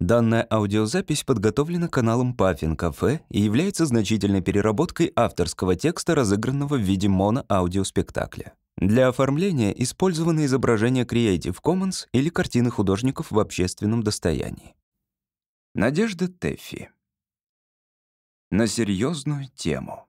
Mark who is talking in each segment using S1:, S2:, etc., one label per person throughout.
S1: Данная аудиозапись подготовлена каналом Puffin Cafe и является значительной переработкой авторского текста, разыгранного в виде моно-аудиоспектакля. Для оформления использованы изображения Creative Commons или картины художников в общественном достоянии. Надежда Тэффи. На серьезную тему.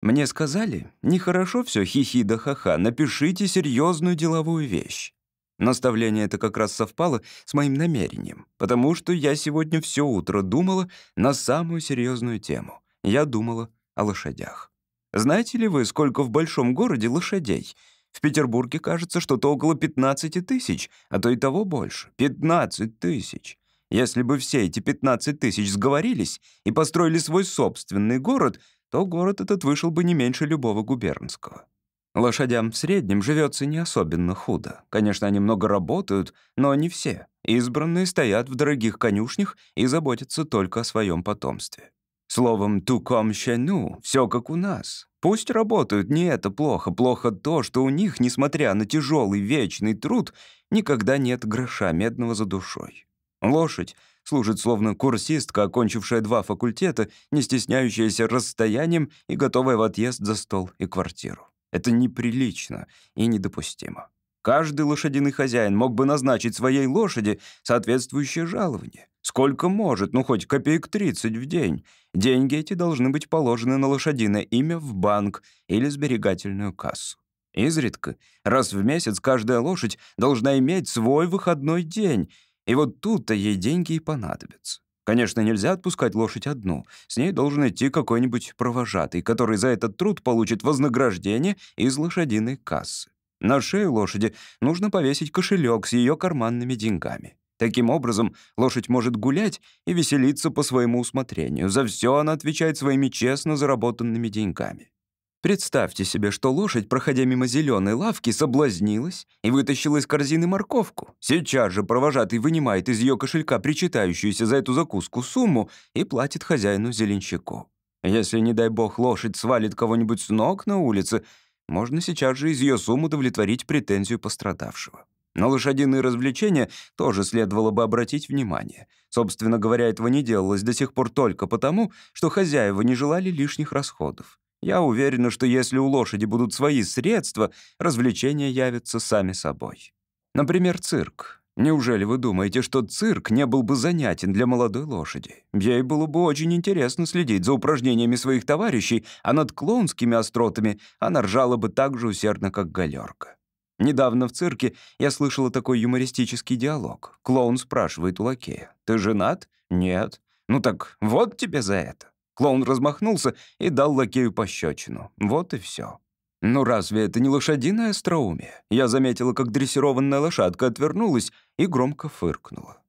S1: Мне сказали, нехорошо все хихи да ха-ха, напишите серьезную деловую вещь. Наставление это как раз совпало с моим намерением, потому что я сегодня все утро думала на самую серьезную тему. Я думала о лошадях. Знаете ли вы, сколько в большом городе лошадей? В Петербурге кажется что-то около 15 тысяч, а то и того больше. 15 тысяч. Если бы все эти 15 тысяч сговорились и построили свой собственный город, то город этот вышел бы не меньше любого губернского. Лошадям в среднем живется не особенно худо. Конечно, они много работают, но не все. Избранные стоят в дорогих конюшнях и заботятся только о своем потомстве. Словом, «туком щену» — все как у нас. Пусть работают, не это плохо. Плохо то, что у них, несмотря на тяжелый вечный труд, никогда нет гроша медного за душой. Лошадь служит словно курсистка, окончившая два факультета, не стесняющаяся расстоянием и готовая в отъезд за стол и квартиру. Это неприлично и недопустимо. Каждый лошадиный хозяин мог бы назначить своей лошади соответствующее жалование. Сколько может, ну хоть копеек 30 в день. Деньги эти должны быть положены на лошадиное имя в банк или сберегательную кассу. Изредка, раз в месяц, каждая лошадь должна иметь свой выходной день, и вот тут-то ей деньги и понадобятся. Конечно, нельзя отпускать лошадь одну. С ней должен идти какой-нибудь провожатый, который за этот труд получит вознаграждение из лошадиной кассы. На шею лошади нужно повесить кошелек с ее карманными деньгами. Таким образом, лошадь может гулять и веселиться по своему усмотрению. За все она отвечает своими честно заработанными деньгами. Представьте себе, что лошадь, проходя мимо зеленой лавки, соблазнилась и вытащила из корзины морковку. Сейчас же провожатый вынимает из ее кошелька причитающуюся за эту закуску сумму и платит хозяину зеленщику. Если, не дай бог, лошадь свалит кого-нибудь с ног на улице, можно сейчас же из ее суммы удовлетворить претензию пострадавшего. На лошадиные развлечения тоже следовало бы обратить внимание. Собственно говоря, этого не делалось до сих пор только потому, что хозяева не желали лишних расходов. Я уверена, что если у лошади будут свои средства, развлечения явятся сами собой. Например, цирк. Неужели вы думаете, что цирк не был бы занятен для молодой лошади? Ей было бы очень интересно следить за упражнениями своих товарищей, а над клоунскими остротами она ржала бы так же усердно, как галерка. Недавно в цирке я слышала такой юмористический диалог. Клоун спрашивает у лакея, «Ты женат?» «Нет». «Ну так вот тебе за это». Клоун размахнулся и дал лакею пощечину. Вот и все. Ну разве это не лошадиное остроумие? Я заметила, как дрессированная лошадка отвернулась и громко фыркнула.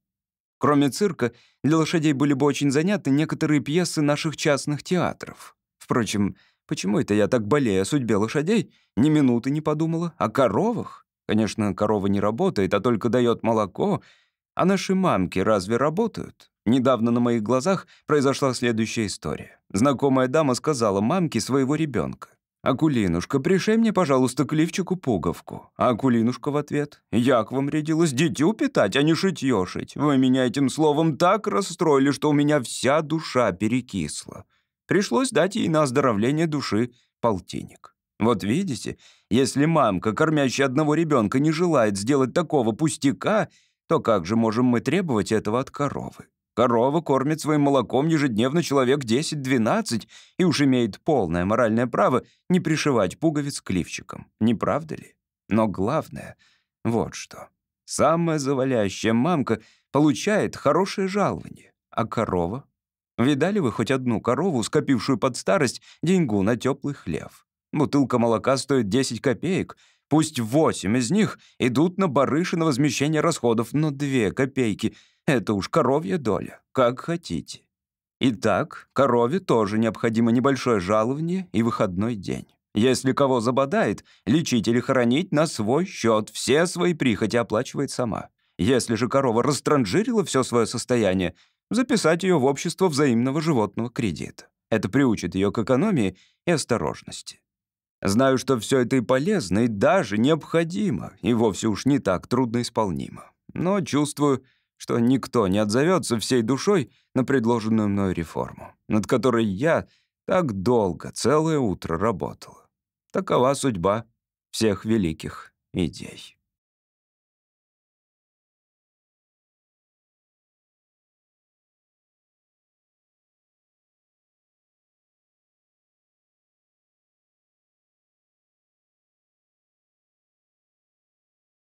S1: Кроме цирка, для лошадей были бы очень заняты некоторые пьесы наших частных театров. Впрочем, почему это я так болею о судьбе лошадей? Ни минуты не подумала. О коровах? Конечно, корова не работает, а только дает молоко. А наши мамки разве работают? Недавно на моих глазах произошла следующая история. Знакомая дама сказала мамке своего ребенка. «Акулинушка, пришей мне, пожалуйста, к лифчику пуговку». А Акулинушка в ответ. «Я к вам рядилась дитю питать, а не шитьё шить. Вы меня этим словом так расстроили, что у меня вся душа перекисла». Пришлось дать ей на оздоровление души полтинник. Вот видите, если мамка, кормящая одного ребенка, не желает сделать такого пустяка, то как же можем мы требовать этого от коровы? Корова кормит своим молоком ежедневно человек 10-12 и уж имеет полное моральное право не пришивать пуговиц к лифчикам. Не правда ли? Но главное — вот что. Самая завалящая мамка получает хорошее жалование. А корова? Видали вы хоть одну корову, скопившую под старость деньгу на теплый хлев? Бутылка молока стоит 10 копеек. Пусть 8 из них идут на барыши на возмещение расходов, но 2 копейки — это уж коровья доля, как хотите. Итак, корове тоже необходимо небольшое жалование и выходной день. Если кого забодает, лечить или хоронить на свой счет, все свои прихоти оплачивает сама. Если же корова растранжирила все свое состояние, записать ее в общество взаимного животного кредита. Это приучит ее к экономии и осторожности. Знаю, что все это и полезно, и даже необходимо, и вовсе уж не так трудно исполнимо. Но чувствую, что никто не отзовется всей душой на предложенную мной реформу, над которой я так долго, целое утро работал. Такова судьба всех великих идей.